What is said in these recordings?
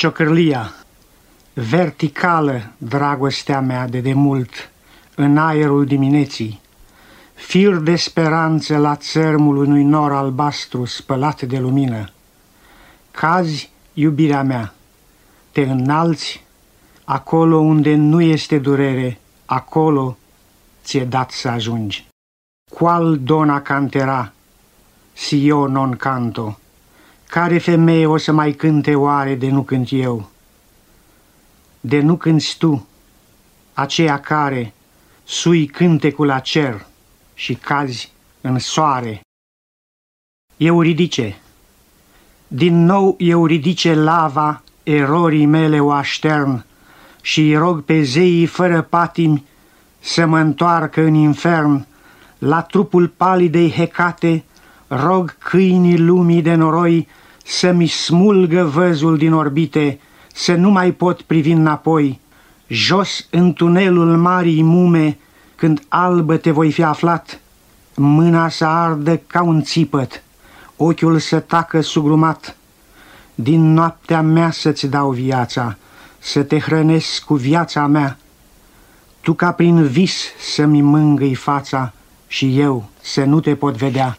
Ciocârlia, verticală dragostea mea de demult, în aerul dimineții, fir de speranță la țărmul unui nor albastru spălat de lumină. Cazi, iubirea mea, te înalți, acolo unde nu este durere, acolo ți-e dat să ajungi. Qual dona cantera, si eu non canto, care femeie o să mai cânte oare de nu cânt eu? De nu cânti tu, aceea care sui cântecul la cer și cazi în soare. Eu ridice, din nou eu ridice lava erorii mele o aștern și îi rog pe zeii fără patimi să mă întoarcă în infern, la trupul palidei hecate, rog câinii lumii de noroi să-mi smulgă văzul din orbite, să nu mai pot privi înapoi, jos în tunelul marii mume, când albă te voi fi aflat, mâna să ardă ca un țipăt, ochiul să tacă sugrumat, din noaptea mea să-ți dau viața, să te hrănesc cu viața mea, tu ca prin vis să-mi mângâi fața și eu să nu te pot vedea.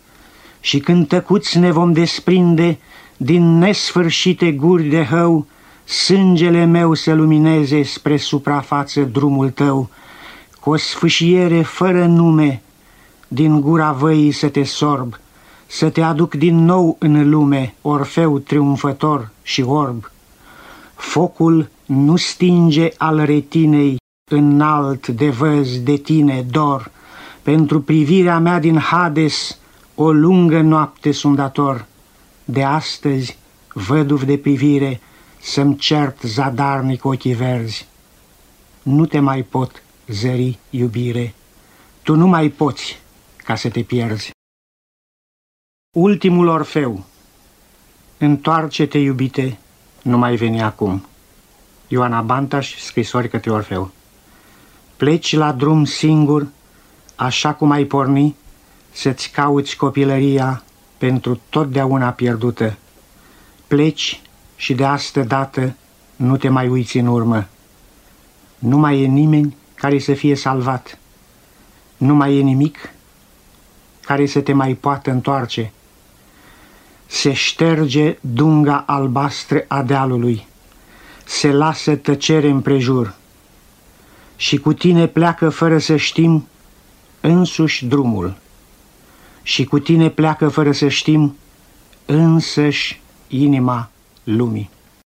Și când tăcuți ne vom desprinde din nesfârșite guri de hău, sângele meu să lumineze spre suprafață drumul tău, cu o sfâșiere fără nume, din gura văii să te sorb, să te aduc din nou în lume, orfeu triumfător și orb. Focul nu stinge al retinei, înalt de văz de tine dor, pentru privirea mea din Hades, o lungă noapte sunt dator. De astăzi, văduv de privire, să-mi cert zadarnic ochii verzi. Nu te mai pot zări, iubire, tu nu mai poți ca să te pierzi. Ultimul Orfeu Întoarce-te, iubite, nu mai veni acum. Ioana Bantaș, scrisori către Orfeu Pleci la drum singur, așa cum ai porni, să-ți cauți copilăria pentru totdeauna pierdută. Pleci și de astă dată nu te mai uiți în urmă. Nu mai e nimeni care să fie salvat. Nu mai e nimic care să te mai poată întoarce. Se șterge dunga albastră a dealului. Se lasă tăcere împrejur. Și cu tine pleacă fără să știm însuși drumul. Și cu tine pleacă fără să știm însăși inima lumii.